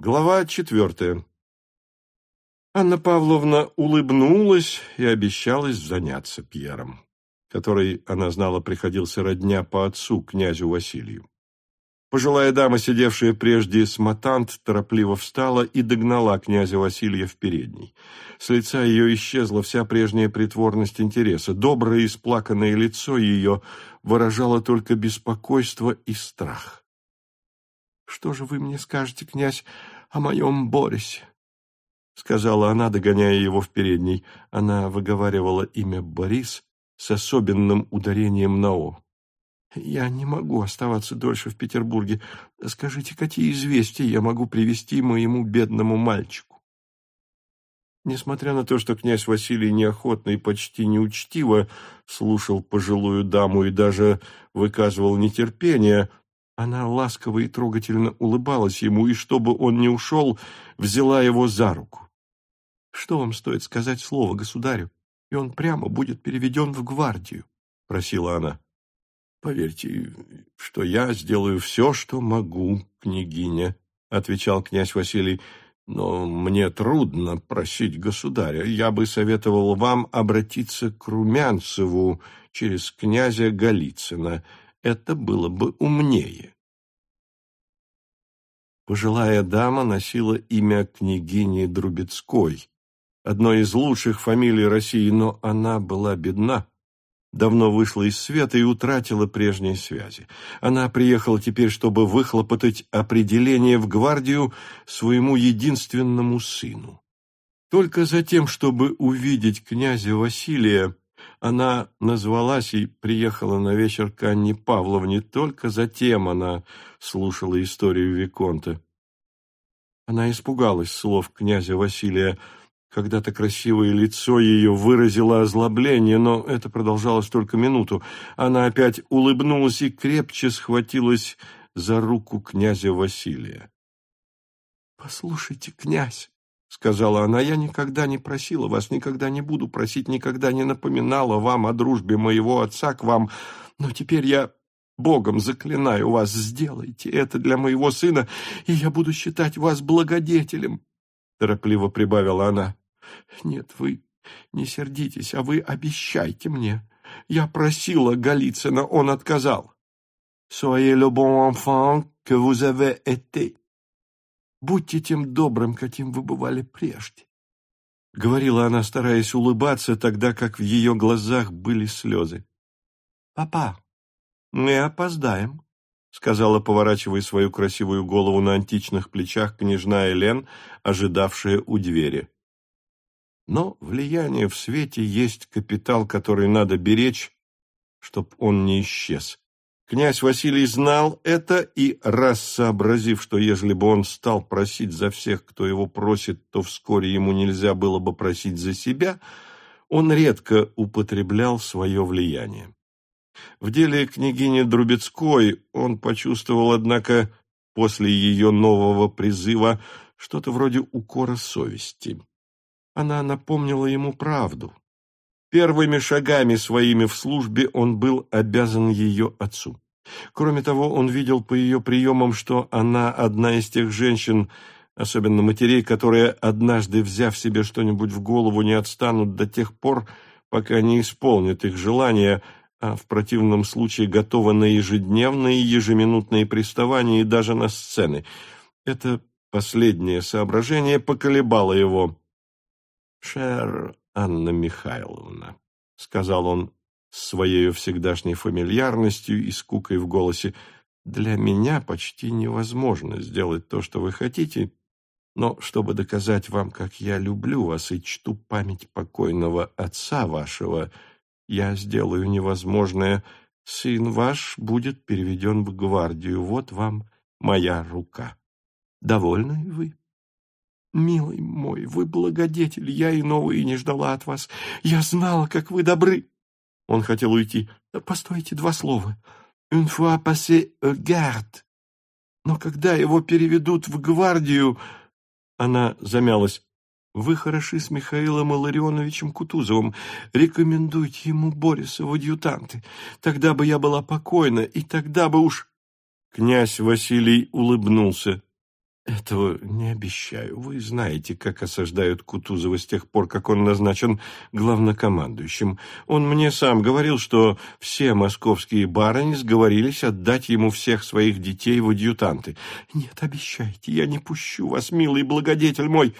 Глава четвертая. Анна Павловна улыбнулась и обещалась заняться Пьером, который, она знала, приходился родня по отцу, князю Василию. Пожилая дама, сидевшая прежде с матант, торопливо встала и догнала князя Василия в передней. С лица ее исчезла вся прежняя притворность интереса. Доброе и сплаканное лицо ее выражало только беспокойство и страх. «Что же вы мне скажете, князь, о моем Борисе?» — сказала она, догоняя его в передней. Она выговаривала имя Борис с особенным ударением на «о». «Я не могу оставаться дольше в Петербурге. Скажите, какие известия я могу привести моему бедному мальчику?» Несмотря на то, что князь Василий неохотно и почти неучтиво слушал пожилую даму и даже выказывал нетерпение, она ласково и трогательно улыбалась ему, и чтобы он не ушел, взяла его за руку. «Что вам стоит сказать слово государю, и он прямо будет переведен в гвардию?» — просила она. «Поверьте, что я сделаю все, что могу, княгиня», — отвечал князь Василий. «Но мне трудно просить государя. Я бы советовал вам обратиться к Румянцеву через князя Голицына. Это было бы умнее. Пожилая дама носила имя княгини Друбецкой, одной из лучших фамилий России, но она была бедна, давно вышла из света и утратила прежние связи. Она приехала теперь, чтобы выхлопотать определение в гвардию своему единственному сыну. Только за тем, чтобы увидеть князя Василия, она назвалась и приехала на вечер к Анне Павловне. Только затем она слушала историю Виконта. Она испугалась слов князя Василия. Когда-то красивое лицо ее выразило озлобление, но это продолжалось только минуту. Она опять улыбнулась и крепче схватилась за руку князя Василия. «Послушайте, князь», — сказала она, — «я никогда не просила вас, никогда не буду просить, никогда не напоминала вам о дружбе моего отца к вам, но теперь я Богом заклинаю вас, сделайте это для моего сына, и я буду считать вас благодетелем», — торопливо прибавила она. «Нет, вы не сердитесь, а вы обещайте мне. Я просила Голицына, он отказал. Soyez le bon enfant que vous avez été. Будьте тем добрым, каким вы бывали прежде. Говорила она, стараясь улыбаться, тогда как в ее глазах были слезы. «Папа, мы опоздаем», — сказала, поворачивая свою красивую голову на античных плечах княжна Элен, ожидавшая у двери. Но влияние в свете есть капитал, который надо беречь, чтоб он не исчез. Князь Василий знал это и, раз сообразив, что ежели бы он стал просить за всех, кто его просит, то вскоре ему нельзя было бы просить за себя, он редко употреблял свое влияние. В деле княгини Друбецкой он почувствовал, однако, после ее нового призыва что-то вроде укора совести. Она напомнила ему правду, Первыми шагами своими в службе он был обязан ее отцу. Кроме того, он видел по ее приемам, что она одна из тех женщин, особенно матерей, которые, однажды взяв себе что-нибудь в голову, не отстанут до тех пор, пока не исполнят их желания, а в противном случае готовы на ежедневные, ежеминутные приставания и даже на сцены. Это последнее соображение поколебало его. «Шер Анна Михайловна», — сказал он своей всегдашней фамильярностью и скукой в голосе, «для меня почти невозможно сделать то, что вы хотите, но чтобы доказать вам, как я люблю вас и чту память покойного отца вашего, я сделаю невозможное. Сын ваш будет переведен в гвардию. Вот вам моя рука. Довольны вы?» «Милый мой, вы благодетель, я иного и не ждала от вас. Я знала, как вы добры!» Он хотел уйти. «Постойте, два слова. Une fois passé garde. Но когда его переведут в гвардию...» Она замялась. «Вы хороши с Михаилом Илларионовичем Кутузовым. Рекомендуйте ему Бориса в адъютанты. Тогда бы я была покойна, и тогда бы уж...» Князь Василий улыбнулся. Этого не обещаю. Вы знаете, как осаждают Кутузова с тех пор, как он назначен главнокомандующим. Он мне сам говорил, что все московские барыни сговорились отдать ему всех своих детей в адъютанты. Нет, обещайте, я не пущу вас, милый благодетель мой.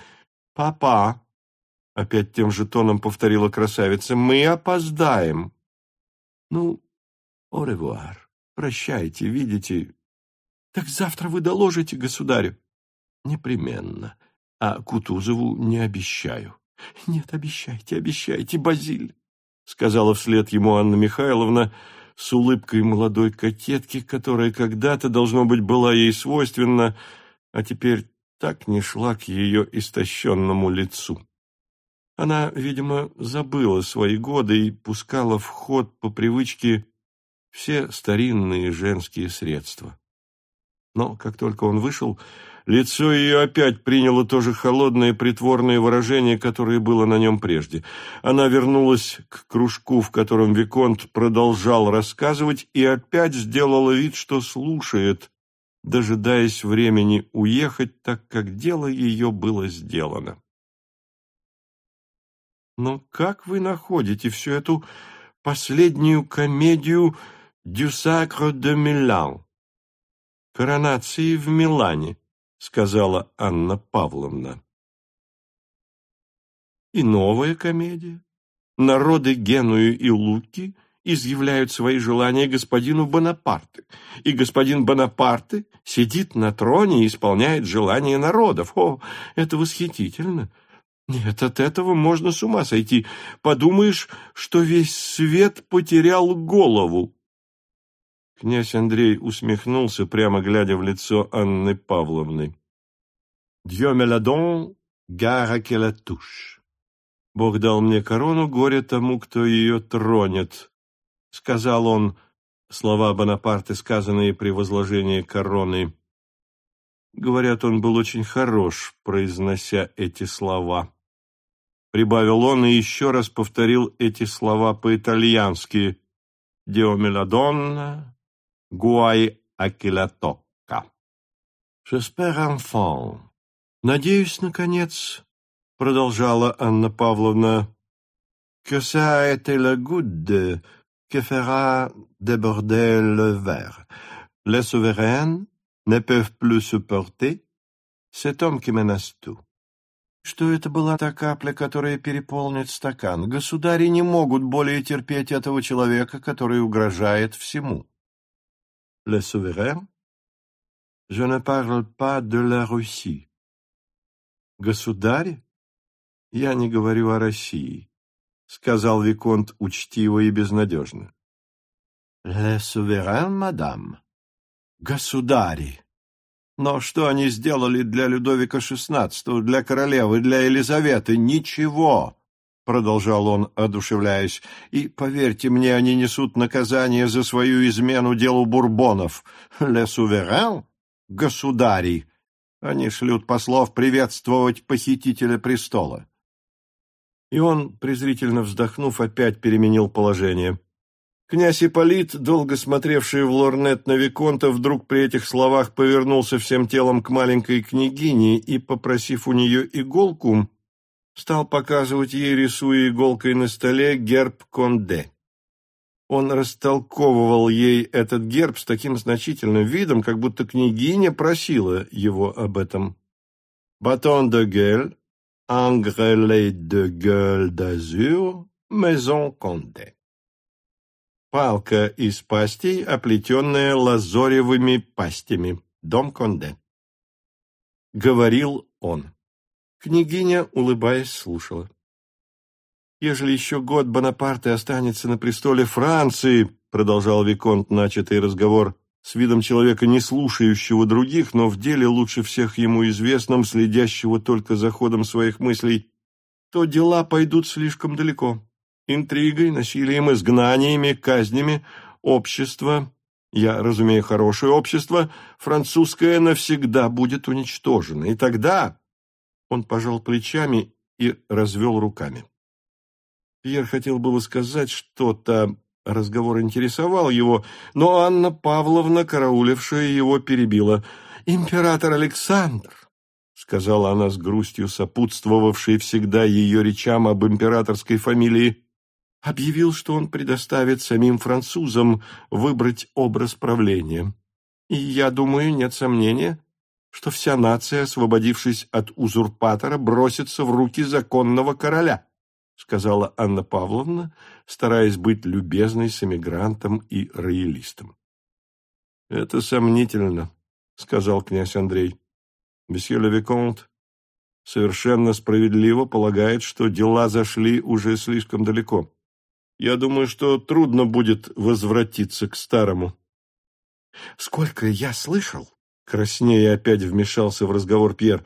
Папа, опять тем же тоном повторила красавица, мы опоздаем. Ну, revoir. Прощайте, видите. Так завтра вы доложите государю. Непременно. А Кутузову не обещаю. Нет, обещайте, обещайте, Базиль, сказала вслед ему Анна Михайловна с улыбкой молодой кокетки, которая когда-то, должно быть, была ей свойственна, а теперь так не шла к ее истощенному лицу. Она, видимо, забыла свои годы и пускала в ход по привычке все старинные женские средства. Но как только он вышел, Лицо ее опять приняло то же холодное притворное выражение, которое было на нем прежде. Она вернулась к кружку, в котором Виконт продолжал рассказывать, и опять сделала вид, что слушает, дожидаясь времени уехать, так как дело ее было сделано. «Но как вы находите всю эту последнюю комедию «Дю Сакро де Милан»?» «Коронации в Милане», — сказала Анна Павловна. И новая комедия. Народы Геную и Луки изъявляют свои желания господину Бонапарте, и господин Бонапарте сидит на троне и исполняет желания народов. О, это восхитительно! Нет, от этого можно с ума сойти. Подумаешь, что весь свет потерял голову. Князь Андрей усмехнулся, прямо глядя в лицо Анны Павловны. «Dieu me la donne, gare que la touche». «Бог дал мне корону, горе тому, кто ее тронет», — сказал он, слова Бонапарта, сказанные при возложении короны. Говорят, он был очень хорош, произнося эти слова. Прибавил он и еще раз повторил эти слова по-итальянски. «Dio la Гуай Акилатокка. «J'espère enfant». «Надеюсь, наконец», — продолжала Анна Павловна, «que ça a été le goutte que fera déborder le verre. Les souverains ne peuvent plus supporter cet homme qui menace tout». Что это была та капля, которая переполнит стакан. Государи не могут более терпеть этого человека, который угрожает всему le souverain, je ne parle pas de la Russie. Государь? Я не говорю о России, сказал Виконт учтиво и безнадежно. Le souverain, мадам. Государи. Но что они сделали для Людовика XVI, для королевы, для Елизаветы? Ничего продолжал он, одушевляясь, и, поверьте мне, они несут наказание за свою измену делу бурбонов. Ле суверен? Государи. Они шлют послов приветствовать посетителя престола. И он, презрительно вздохнув, опять переменил положение. Князь Ипполит, долго смотревший в лорнет на Виконта, вдруг при этих словах повернулся всем телом к маленькой княгине и, попросив у нее иголку, стал показывать ей, рисуя иголкой на столе, герб Конде. Он растолковывал ей этот герб с таким значительным видом, как будто княгиня просила его об этом. «Батон де гель, ангреле де гель d'azur, maison Конде». Палка из пастей, оплетенная лазоревыми пастями. Дом Конде. Говорил он. Княгиня, улыбаясь, слушала. «Ежели еще год Бонапарте останется на престоле Франции», продолжал Виконт начатый разговор, с видом человека, не слушающего других, но в деле лучше всех ему известным, следящего только за ходом своих мыслей, то дела пойдут слишком далеко. Интригой, насилием, изгнаниями, казнями, общество, я разумею хорошее общество, французское навсегда будет уничтожено. И тогда он пожал плечами и развел руками. Пьер хотел было сказать что-то, разговор интересовал его, но Анна Павловна, караулившая его, перебила. император Александр, — сказала она с грустью, сопутствовавшей всегда ее речам об императорской фамилии, объявил, что он предоставит самим французам выбрать образ правления. И я думаю, нет сомнения, что вся нация, освободившись от узурпатора, бросится в руки законного короля, сказала Анна Павловна, стараясь быть любезной с эмигрантом и роялистом. Это сомнительно, сказал князь Андрей. Месье Левиконт совершенно справедливо полагает, что дела зашли уже слишком далеко. Я думаю, что трудно будет возвратиться к старому. Сколько я слышал, краснее опять вмешался в разговор Пьер,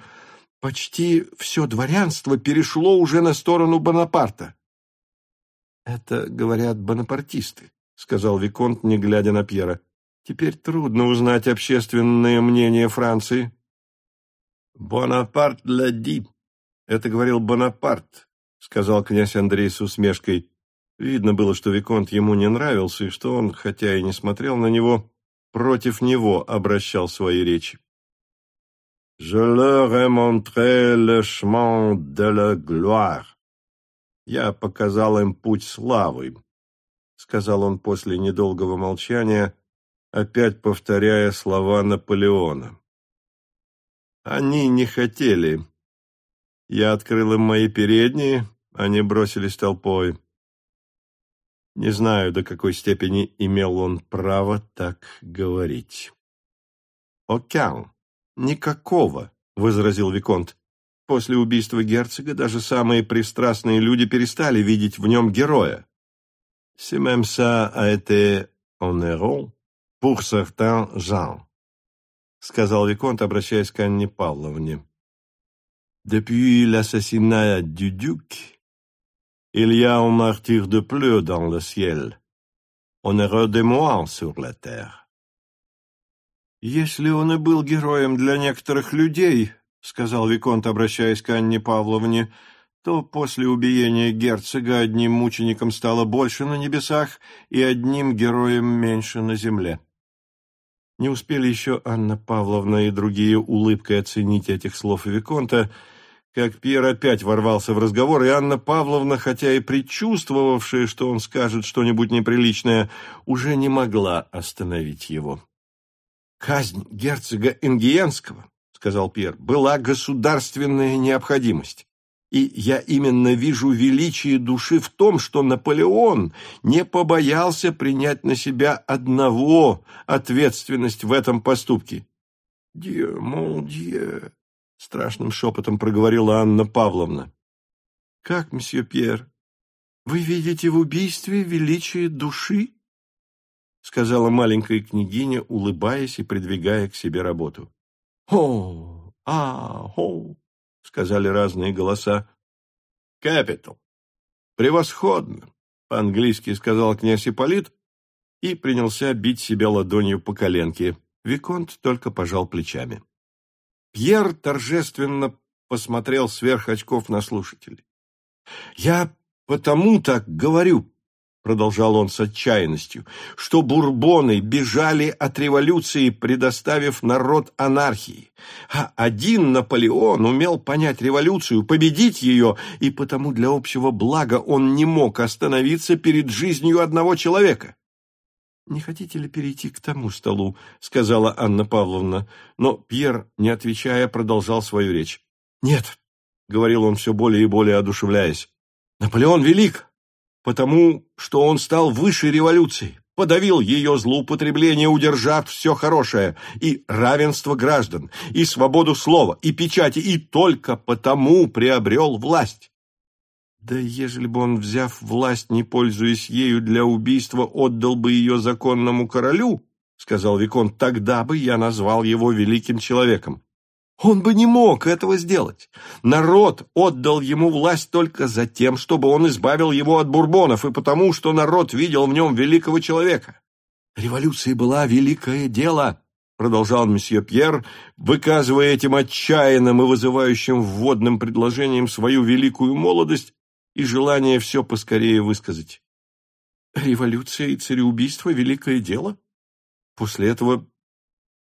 почти все дворянство перешло уже на сторону Бонапарта. Это, говорят, бонапартисты, сказал Виконт, не глядя на Пьера. Теперь трудно узнать общественное мнение Франции. «Бонапарт лади», — это говорил Бонапарт, — сказал князь Андрей с усмешкой. Видно было, что Виконт ему не нравился, и что он, хотя и не смотрел на него, против него обращал свои речи. «Je leur ai montré le chemin de la gloire». «Я показал им путь славы», — сказал он после недолгого молчания, опять повторяя слова Наполеона. «Они не хотели. Я открыл им мои передние, они бросились толпой. Не знаю, до какой степени имел он право так говорить. «Окян, никакого», — возразил Виконт. После убийства герцога даже самые пристрастные люди перестали видеть в нем героя. «C'est même ça a été un héros pour certains gens», — сказал Виконт, обращаясь к Анне Павловне. «Depuis l'assassinat du duc, Il y a un martyr de plus dans le ciel, de moins sur la terre. «Если он и был героем для некоторых людей, — сказал Виконт, обращаясь к Анне Павловне, — то после убиения герцога одним мучеником стало больше на небесах и одним героем меньше на земле». Не успели еще Анна Павловна и другие улыбкой оценить этих слов Виконта, — как Пьер опять ворвался в разговор, и Анна Павловна, хотя и предчувствовавшая, что он скажет что-нибудь неприличное, уже не могла остановить его. «Казнь герцога Ингиенского, — сказал Пьер, — была государственная необходимость. И я именно вижу величие души в том, что Наполеон не побоялся принять на себя одного ответственность в этом поступке. «Диeu, mon Dieu!» Страшным шепотом проговорила Анна Павловна. Как, месье Пьер, вы видите в убийстве величие души? сказала маленькая княгиня, улыбаясь и придвигая к себе работу. О, а, о, сказали разные голоса. Капитал. Превосходно, по-английски сказал князь Ипполит и принялся бить себя ладонью по коленке. Виконт только пожал плечами. Пьер торжественно посмотрел сверх очков на слушателей. «Я потому так говорю», — продолжал он с отчаянностью, «что бурбоны бежали от революции, предоставив народ анархии, а один Наполеон умел понять революцию, победить ее, и потому для общего блага он не мог остановиться перед жизнью одного человека. «Не хотите ли перейти к тому столу?» — сказала Анна Павловна. Но Пьер, не отвечая, продолжал свою речь. «Нет», — говорил он все более и более одушевляясь, — «Наполеон велик, потому что он стал выше революции, подавил ее злоупотребление, удержав все хорошее, и равенство граждан, и свободу слова, и печати, и только потому приобрел власть. Да ежели бы он, взяв власть, не пользуясь ею для убийства, отдал бы ее законному королю, — сказал Викон, — тогда бы я назвал его великим человеком. Он бы не мог этого сделать. Народ отдал ему власть только за тем, чтобы он избавил его от бурбонов, и потому, что народ видел в нем великого человека. Революция была великое дело, продолжал месье Пьер, выказывая этим отчаянным и вызывающим вводным предложением свою великую молодость и желание все поскорее высказать. Революция и цареубийство — великое дело. После этого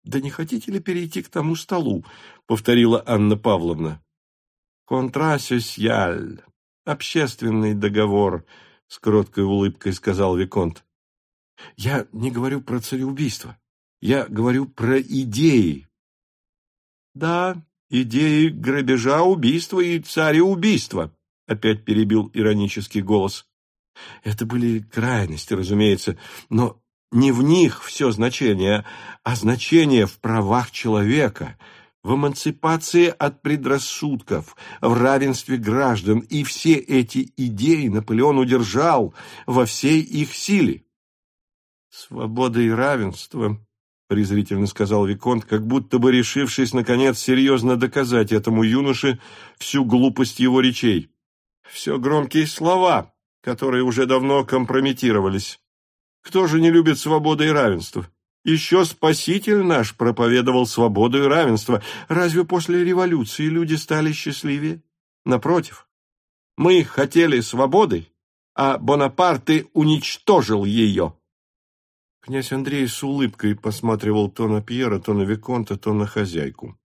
Да не хотите ли перейти к тому столу? — повторила Анна Павловна. «Контра сосьяль, общественный договор», — с кроткой улыбкой сказал Виконт. «Я не говорю про цареубийство. Я говорю про идеи». «Да, идеи грабежа, убийства и цареубийства», — опять перебил иронический голос. Это были крайности, разумеется, но не в них все значение, а значение в правах человека, в эмансипации от предрассудков, в равенстве граждан, и все эти идеи Наполеон удержал во всей их силе. «Свобода и равенство», — презрительно сказал Виконт, как будто бы решившись, наконец, серьезно доказать этому юноше всю глупость его речей. «Все громкие слова, которые уже давно компрометировались. Кто же не любит свободы и равенства? Еще Спаситель наш проповедовал свободу и равенство. Разве после революции люди стали счастливее? Напротив, мы хотели свободы, а Бонапарты уничтожил ее. Князь Андрей с улыбкой посматривал то на Пьера, то на Виконта, то на хозяйку.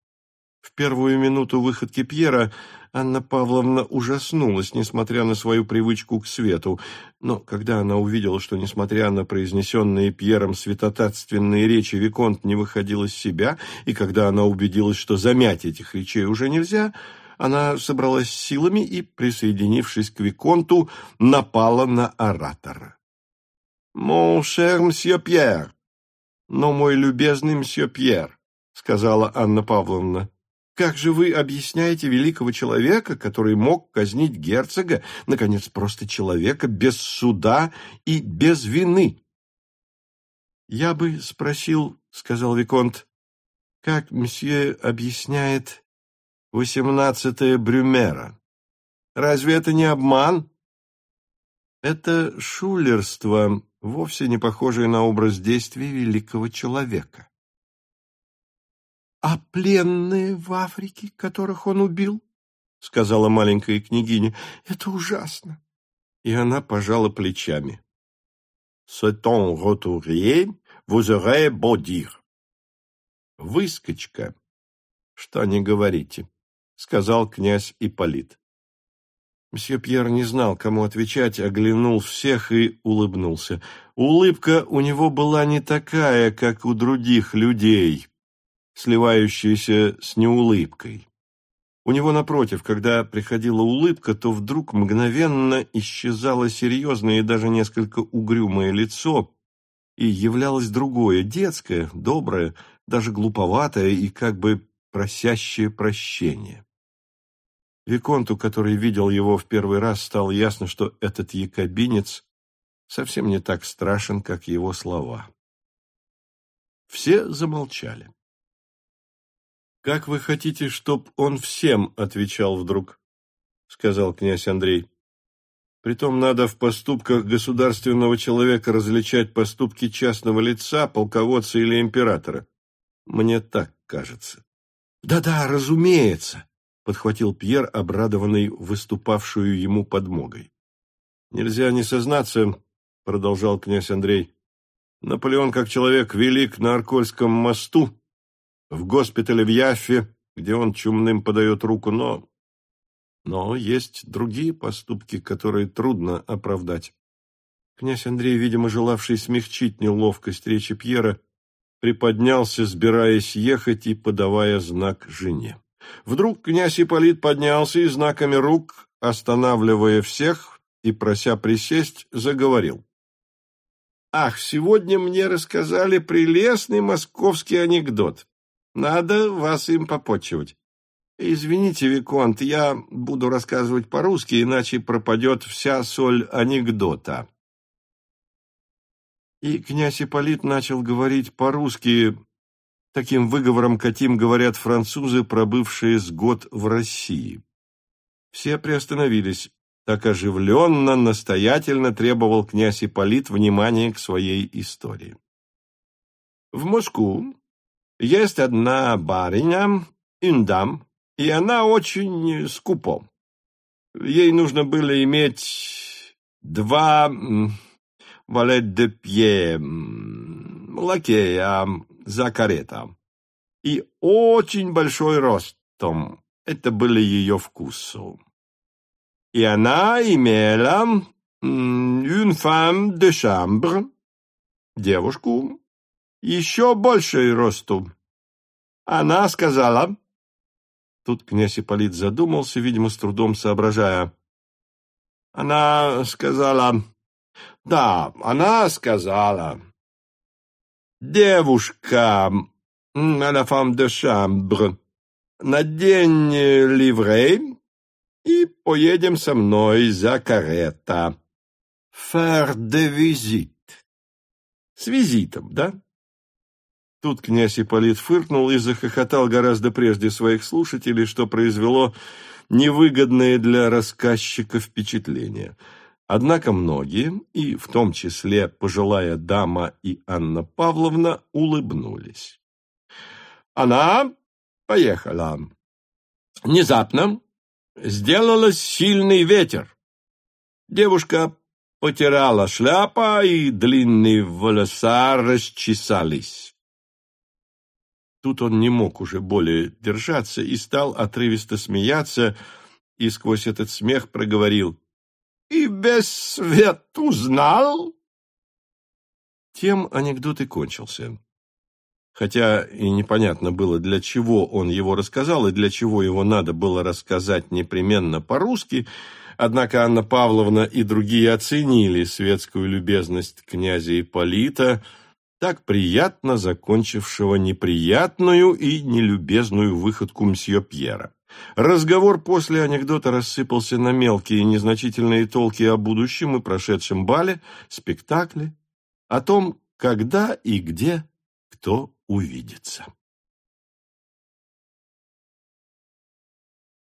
В первую минуту выходки Пьера Анна Павловна ужаснулась, несмотря на свою привычку к свету, но когда она увидела, что, несмотря на произнесенные Пьером святотатственные речи, Виконт не выходил из себя, и когда она убедилась, что замять этих речей уже нельзя, она собралась силами и, присоединившись к Виконту, напала на оратора. «Mon cher мсье Пьер!» «Но мой любезный мсье Пьер!» — сказала Анна Павловна. Как же вы объясняете великого человека, который мог казнить герцога, наконец, просто человека, без суда и без вины? Я бы спросил, — сказал Виконт, — как мсье объясняет восемнадцатое Брюмера? Разве это не обман? Это шулерство, вовсе не похожее на образ действий великого человека. «А пленные в Африке, которых он убил?» — сказала маленькая княгиня. «Это ужасно!» И она пожала плечами. «Сетон ротурье, beau dire». «Выскочка, что не говорите», — сказал князь Ипполит. Мсье Пьер не знал, кому отвечать, оглянул всех и улыбнулся. Улыбка у него была не такая, как у других людей, сливающаяся с неулыбкой. У него, напротив, когда приходила улыбка, то вдруг мгновенно исчезало серьезное и даже несколько угрюмое лицо, и являлось другое, детское, доброе, даже глуповатое и как бы просящее прощение. Виконту, который видел его в первый раз, стало ясно, что этот якобинец совсем не так страшен, как его слова. Все замолчали. «Как вы хотите, чтоб он всем отвечал вдруг?» — сказал князь Андрей. «Притом надо в поступках государственного человека различать поступки частного лица, полководца или императора. Мне так кажется». «Да-да, разумеется», — подхватил Пьер, обрадованный выступавшую ему подмогой. «Нельзя не сознаться», — продолжал князь Андрей. «Наполеон, как человек, велик на Аркольском мосту, в госпитале в Яффе, где он чумным подает руку, но... Но есть другие поступки, которые трудно оправдать. Князь Андрей, видимо, желавший смягчить неловкость речи Пьера, приподнялся, сбираясь ехать и подавая знак жене. Вдруг князь Ипполит поднялся и знаками рук, останавливая всех и прося присесть, заговорил. «Ах, сегодня мне рассказали прелестный московский анекдот. Надо вас им попотчевать. Извините, Виконт, я буду рассказывать по-русски, иначе пропадет вся соль анекдота. И князь Ипполит начал говорить по-русски таким выговором, каким говорят французы, пробывшие с год в России. Все приостановились. Так оживленно, настоятельно требовал князь Ипполит внимания к своей истории. В Москву есть одна барыня, индам, и она очень скупо. Ей нужно было иметь два валет де пье, лакея за карета. и очень большой ростом. Это были ее вкусу. И она имела une femme de chambre, девушку, еще большей росту. Она сказала... Тут князь Ипполит задумался, видимо, с трудом соображая. Она сказала... Да, она сказала... Девушка, la femme de chambre, надень ливрей и поедем со мной за карета. Faire de visite. С визитом, да? Тут князь Ипполит фыркнул и захохотал гораздо прежде своих слушателей, что произвело невыгодное для рассказчика впечатление. Однако многие, и в том числе пожилая дама и Анна Павловна, улыбнулись. Она поехала. Внезапно сделалось сильный ветер. Девушка потирала шляпа, и длинные волоса расчесались. Тут он не мог уже более держаться и стал отрывисто смеяться, и сквозь этот смех проговорил «И без свет узнал?» Тем анекдот и кончился. Хотя и непонятно было, для чего он его рассказал и для чего его надо было рассказать непременно по-русски, однако Анна Павловна и другие оценили светскую любезность князя Ипполита – так приятно закончившего неприятную и нелюбезную выходку мсье Пьера. Разговор после анекдота рассыпался на мелкие незначительные толки о будущем и прошедшем бале, спектакле, о том, когда и где кто увидится.